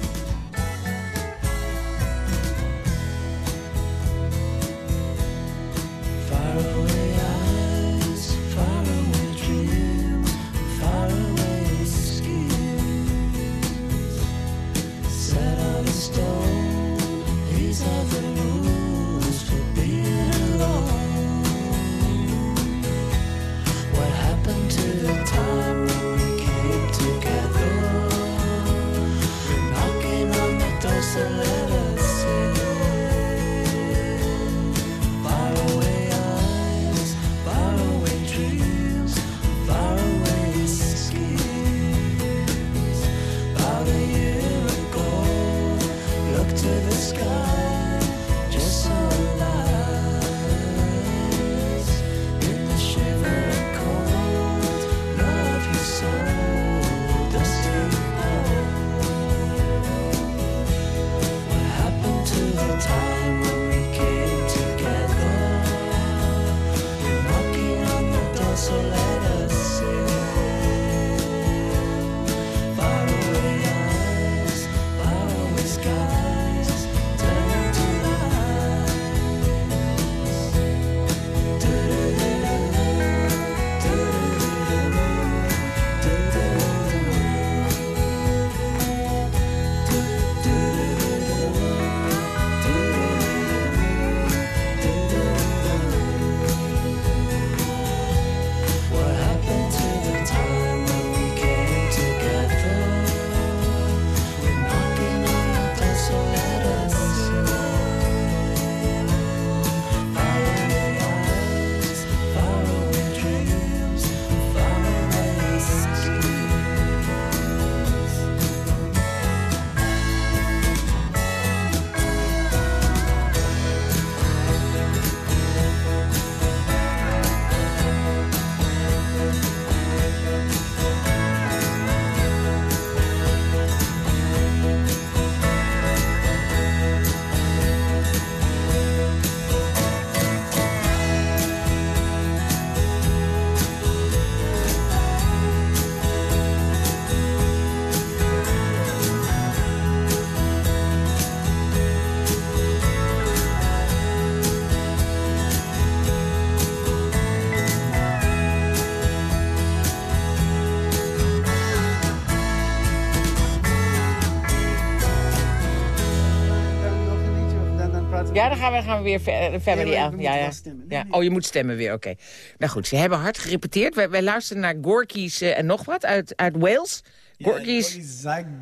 Ja, dan gaan we, gaan we weer family Nee, album. moeten Ja, ja. wel stemmen. Nee, ja. nee. Oh, je moet stemmen weer, oké. Nou goed, ze hebben hard gerepeteerd. Wij, wij luisteren naar Gorky's eh, en nog wat uit, uit Wales. Gorky's... Ja,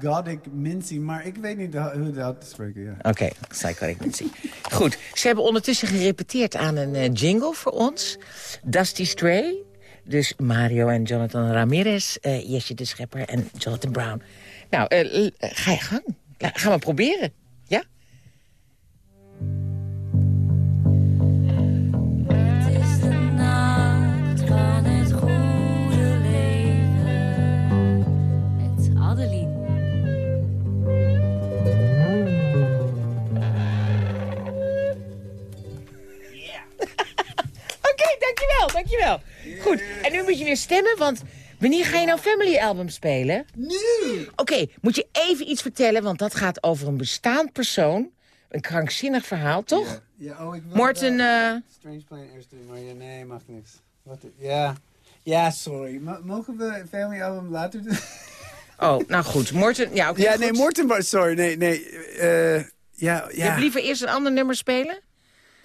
zygotic mincy, maar ik weet niet hoe dat te spreken. Ja. Oké, psychotic Nancy. Goed, ze hebben ondertussen gerepeteerd aan een eh, jingle voor ons. Dusty Stray. Dus Mario en Jonathan Ramirez, eh Jesje de Schepper en Jonathan Brown. Nou, eh, eh, ga je gang. La- gaan we proberen, dankjewel. Goed, en nu moet je weer stemmen, want wanneer ga je nou Family Album spelen? Nu! Oké, moet je even iets vertellen, want dat gaat over een bestaand persoon. Een krankzinnig verhaal, toch? Ja, oh, ik wil Morten, eh, Strange Plane eerst doen, maar ja, nee, mag niks. Wat, ja. Ja, sorry. M- mogen we Family Album later doen? <laughs> oh, nou goed. Morten, ja, oké. ja, goed. nee, Morten, sorry, nee, nee. eh, ja, Je ja. hebt liever eerst een ander nummer spelen?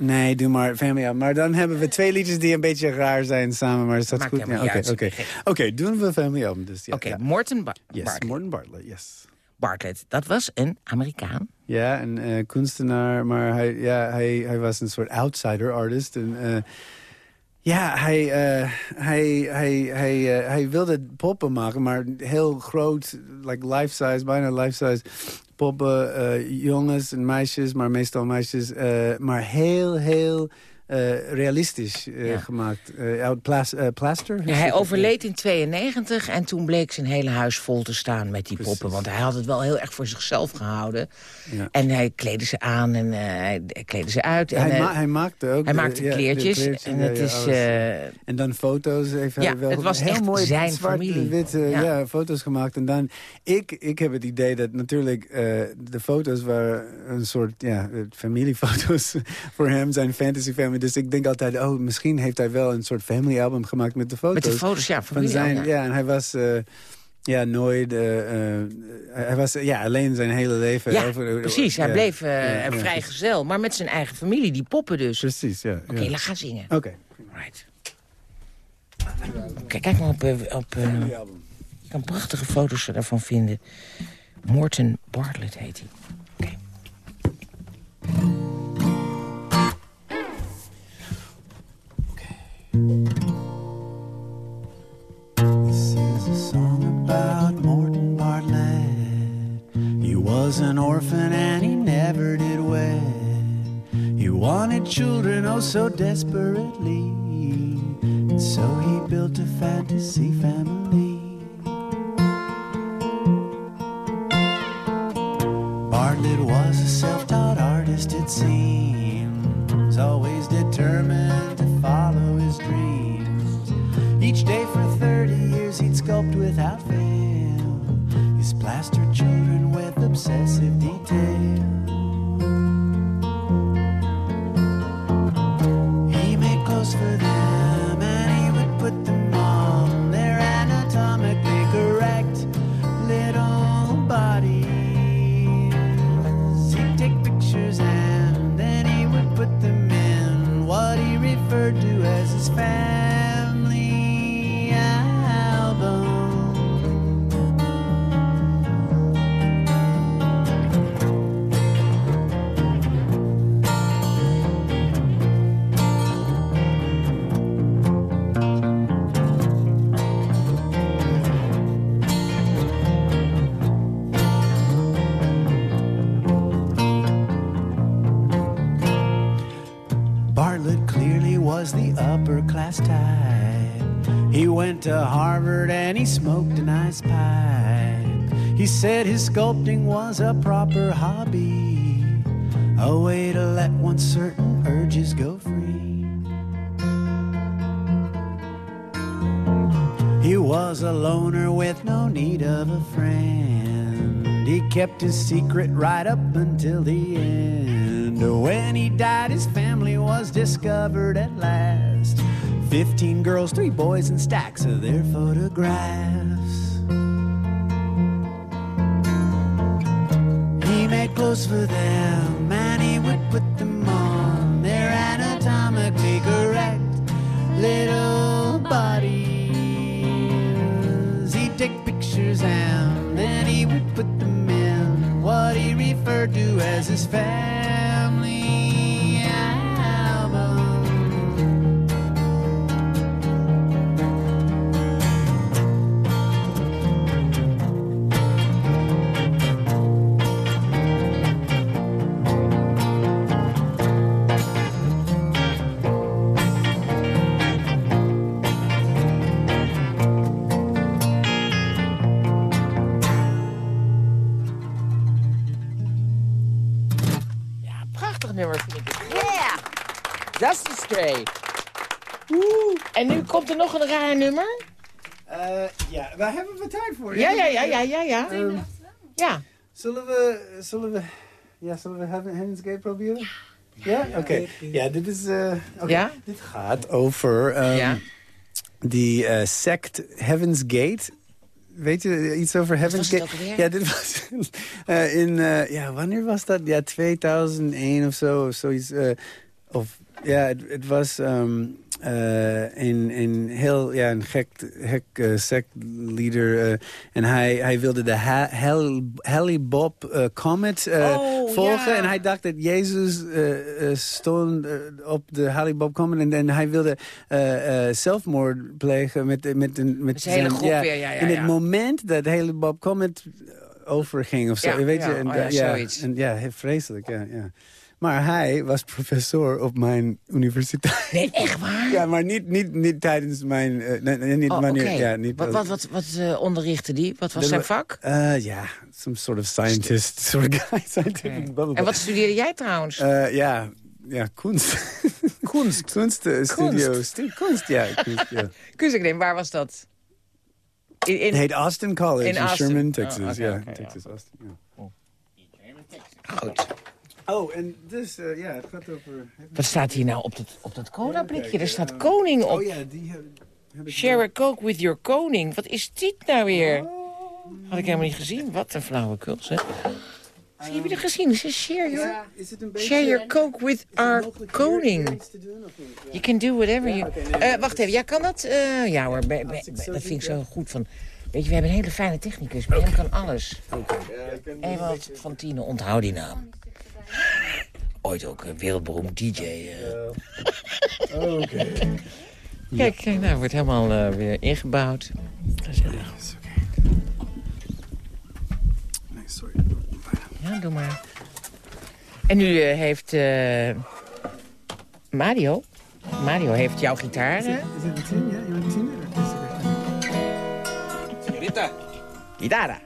Nee, doe maar Family Album. Maar dan hebben we twee liedjes die een beetje raar zijn samen, maar is dat Maakt goed? Oké, oké. Oké, doen we Family Album dus. Ja, Oké, ja. Morten Ba- Yes, Bartlett. Morten Bartlett, yes. Bartlett, dat was een Amerikaan. Ja, een eh, kunstenaar, maar hij, ja, hij, hij was een soort outsider artist. En, eh, ja, hij, eh, hij, hij, hij, eh, hij wilde poppen maken, maar heel groot, like life-size, bijna life-size poppen. eh, jongens en meisjes, maar meestal meisjes. eh, maar heel, heel eh, realistisch eh, Ja. gemaakt. Plas, eh, plaster? Ja, hij overleed in 92 en toen bleek zijn hele huis vol te staan met die Precies. poppen. Want hij had het wel heel erg voor zichzelf gehouden. Ja. En hij kleedde ze aan en hij kleedde ze uit. En, Hij, ma- hij maakte ook... hij de- maakte de kleertjes. en het is... En dan foto's heeft hij Ja, wel het was heel echt mooi zijn familie. Ja. foto's gemaakt. En dan, ik, ik heb het idee dat natuurlijk de foto's waren een soort ja, familiefoto's <laughs> voor hem, zijn fantasy family. Dus ik denk altijd, oh, misschien heeft hij wel een soort family album gemaakt met de foto's. met de foto's, ja, van zijn, ja. ja. en hij was... eh, ja, nooit. eh, eh, hij was ja, alleen zijn hele leven. Ja, over- precies. Hij ja, bleef eh ja, vrijgezel, maar met zijn eigen familie, die poppen dus. Precies, ja. Oké, ja. laat gaan zingen. Oké. Right. Kijk, kijk maar op... op je kan prachtige foto's daarvan vinden. Morten Bartlett heet hij. Oké. This is a song about Morton Bartlett. He was an orphan and he never did wed. He wanted children oh so desperately. And so he built a fantasy family. Bartlett was a self-taught artist, it seems, always determined Each day for 30 years he'd sculpt without fail his plaster children sculpting was a proper hobby, a way to let one's certain urges go free. He was a loner with no need of a friend. He kept his secret right up until the end. When he died, his family was discovered at last. Fifteen girls, three boys, and stacks of their photographs. clothes for them, and he would put them on their anatomically correct little bodies. He'd take pictures and then he would put them in what he referred to as his family. Komt er nog een raar nummer. Eh, ja, waar hebben we tijd voor? Ja, ja, ja, ja, ja, ja. Ehm, Ja. zullen we, zullen we, ja, zullen we Heaven- Heaven's Gate proberen? Ja? Oké. Ja, dit is, eh, oké. Ja? Dit gaat over ehm, Ja. die eh, sect Heaven's Gate. Weet je iets over Heaven's Gate? Ja, dit was <laughs> eh, in, eh, ja, wanneer was dat? Ja, 2001 of zo, of zoiets. eh, of, ja, het, het was ehm, eh, een, een heel, ja, een gek, gek eh, sectleader. eh, en hij, hij wilde de Ha- Bob Comet Oh, volgen. ja. En hij dacht dat Jezus stond op de Halley Bob Comet. En, en hij wilde zelfmoord plegen met, met, een met zijn hele weer, ja, ja, In het moment dat de hele Bob Comet overging of zo. Ja, weet je? En, oh ja, zoiets. en, ja, vreselijk, ja, ja. Maar hij was professor op mijn universiteit. Nee, echt waar? Ja, maar niet, niet, niet tijdens mijn... eh, nee, nee, niet Oh, wanneer, ja, niet, wat wat, wat, wat eh, onderrichtte die? Wat was zijn vak? Eh, Ja, some sort of scientist, <laughs> sort of guy. Scientific blah, blah, En wat studeerde jij trouwens? ja, ja, kunst. <laughs> Kunst. kunst, eh, studio. stu- kunst, ja. Kunst, ja. <laughs> Kunstacademie, waar was dat? In, in... Het heet Austin College In. Sherman, Oh, Texas. ja, oké, ja. Texas, Austin, ja. Goed. Oh, en dus, eh, ja, het gaat over... Wat staat hier nou op dat, op dat cola-blikje? Er staat eh, koning op. Oh ja, die heb, heb ik... Share a coke with your koning. Wat is dit nou weer? Had ik helemaal niet gezien. Wat een flauwekul, zeg. Zie, heb je dat gezien? Ze share your, Ja, is het een beetje... share your coke with our koning. doen? Ja. You can do whatever you... nee, Eh, wacht even, ja, kan dat? Eh, ja hoor, dat vind ik zo goed van... Weet je, we hebben een hele fijne technicus. Bij hem kan alles. Ewald van Tienen, onthoud die naam. Ooit ook een wereldberoemd DJ. eh. Oké. <laughs> Kijk, kijk, nou, wordt helemaal eh, weer ingebouwd. Gezellig. Is oké. Nee, sorry. Ja, doe maar. En nu eh, heeft eh, Mario... Mario heeft jouw gitaar. Is het een tien? Ja, je bent tien? <laughs> Dat is oké. Señorita. Gitara.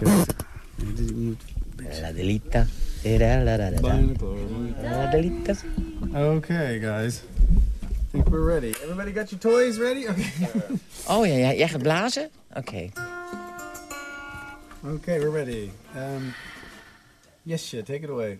Nee, Okay, guys. I think we're ready. Everybody got your toys ready? Okay. <laughs> Oh ja, ja, jij gaat blazen? Oké. okay, we're ready. Um, yes, shit, take it away.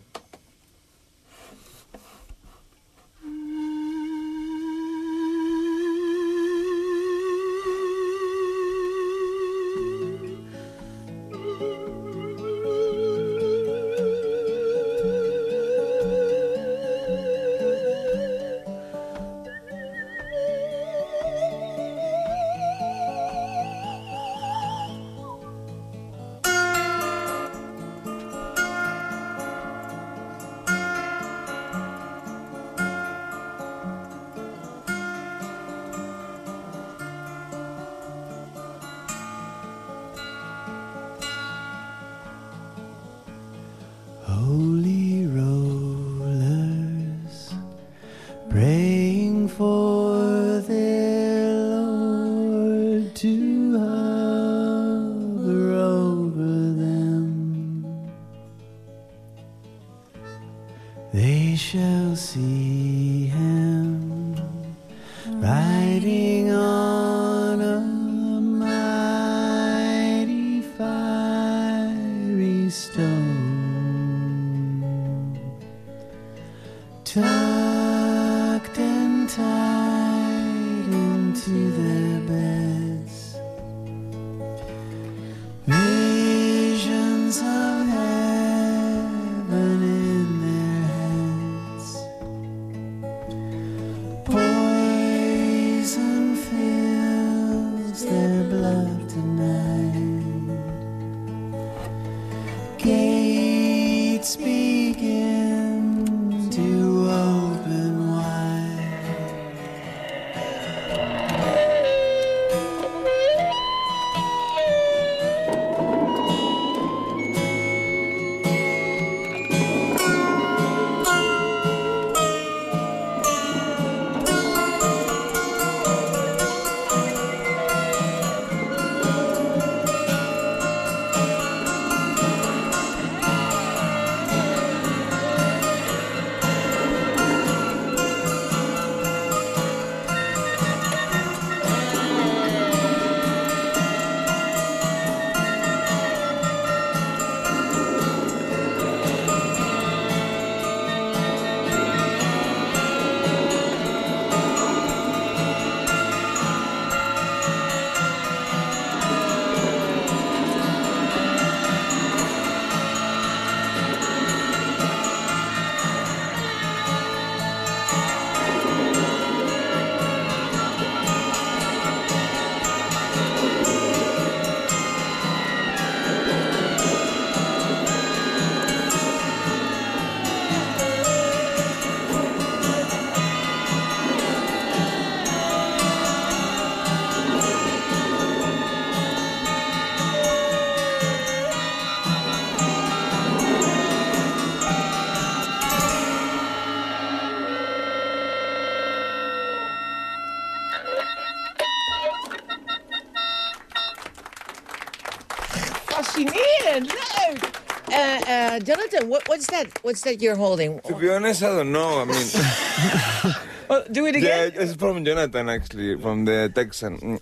What, what's that? What's that you're holding? To be honest, I don't know. I mean, <laughs> Oh, do it again. yeah, it's from Jonathan actually, from the Texan. Mm.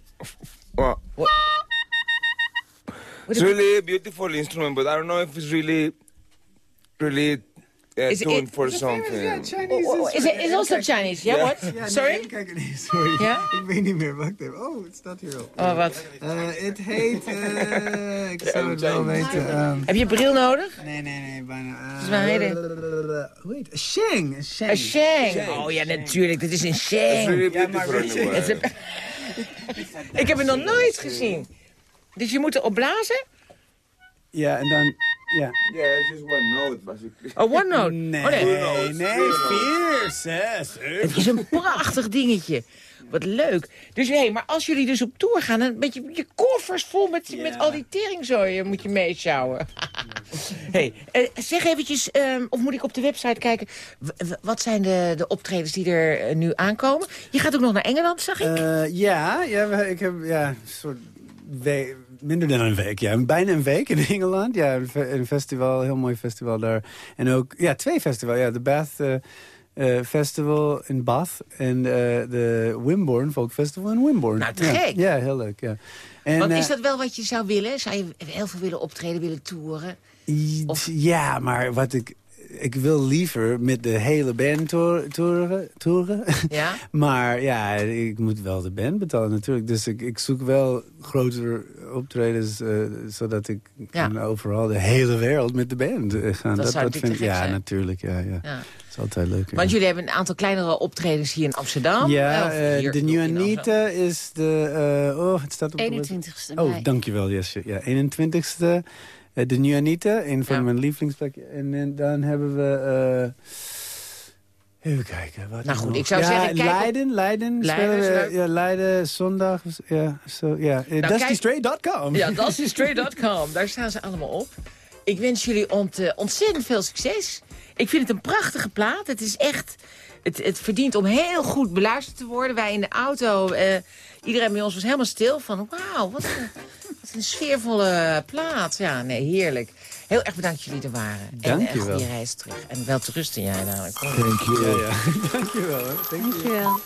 Well, it's really a beautiful instrument, but I don't know if it's really, really uh, Is it- it- for. Chinese Oh, oh, is it is also Chinese? Yeah, Ja. what? Sorry? nee, sorry. Ja? Ik weet niet meer, wacht even. Oh, het staat hier op. Oh, wat? Eh, het heet, eh, ik zou het wel weten. ehm, Heb je bril nodig? nee, nee, nee, bijna. is Hoe heet het? Sheng. een Sheng. Sheng. Oh ja, natuurlijk. Dit is een sheng. Ja, maar. <laughs> Ik heb het nog nooit gezien. Dus je moet erop blazen? Ja, en dan, ja. Yeah, it's just one note, basically. Oh, OneNote. <laughs> Nee, Oh, nee. nee, nee, vier, zes. Het is een prachtig dingetje. Wat leuk. Dus hé, maar als jullie dus op tour gaan, dan met je, je koffers vol met, met al die teringzooien moet je meesjouwen. <laughs> hey, eh, zeg eventjes, ehm, of moet ik op de website kijken, wat zijn de, de optredens die er eh, nu aankomen? Je gaat ook nog naar Engeland, zag ik? Eh, ja, ja, ik heb ja, een soort we- minder dan een week. Ja, bijna een week in <laughs> Engeland. Ja, een, fe- een festival, een heel mooi festival daar. En ook, ja, twee festivals. Ja, de Bath eh, eh, Festival in Bath en eh, de Wimborne Folk Festival in Wimborne. Nou, te ja. gek. Ja, heel leuk, ja. En, Want is dat wel wat je zou willen? Zou je heel veel willen optreden, willen toeren? Of- Ja, maar wat ik... Ik wil liever met de hele band toer- toeren. toeren. Ja? <laughs> maar ja, ik moet wel de band betalen natuurlijk. Dus ik, ik zoek wel grotere optredens... eh, zodat ik Ja. kan overal de hele wereld met de band eh, gaan. Dat vind gek Ja, zijn. natuurlijk. Ja, ja. ja. Dat is altijd leuk. ja. Want jullie hebben een aantal kleinere optredens hier in Amsterdam. ja, eh, hier de New. Anita is de... eh, oh, het staat op de website. 21ste Oh, dankjewel, Jesse. Ja, 21ste. Eh, de New Anita, een van Ja. mijn lievelingsplekken. En, dan hebben we... eh, even kijken. Wat Nou goed, ik zou ja, zeggen, kijk Leiden, Leiden. Leiden spelen we. Nou, Ja, Leiden, zondag. Ja, zo, ja. Eh, kijk- DustyStray.com. Ja, dustinstraight.com. Daar staan ze allemaal op. Ik wens jullie ont, ontzettend veel succes. Ik vind het een prachtige plaat. Het is echt... Het, het verdient om heel goed beluisterd te worden. Wij in de auto, iedereen bij ons was helemaal stil van... Wauw, wat een, wat een sfeervolle plaat. Ja, nee, heerlijk. Heel erg bedankt dat jullie er waren. Dank en, en je wel. goede reis terug. En wel te rusten jij dadelijk. Ja, ja. <laughs> Dankjewel. hè. Thank you. Dankjewel.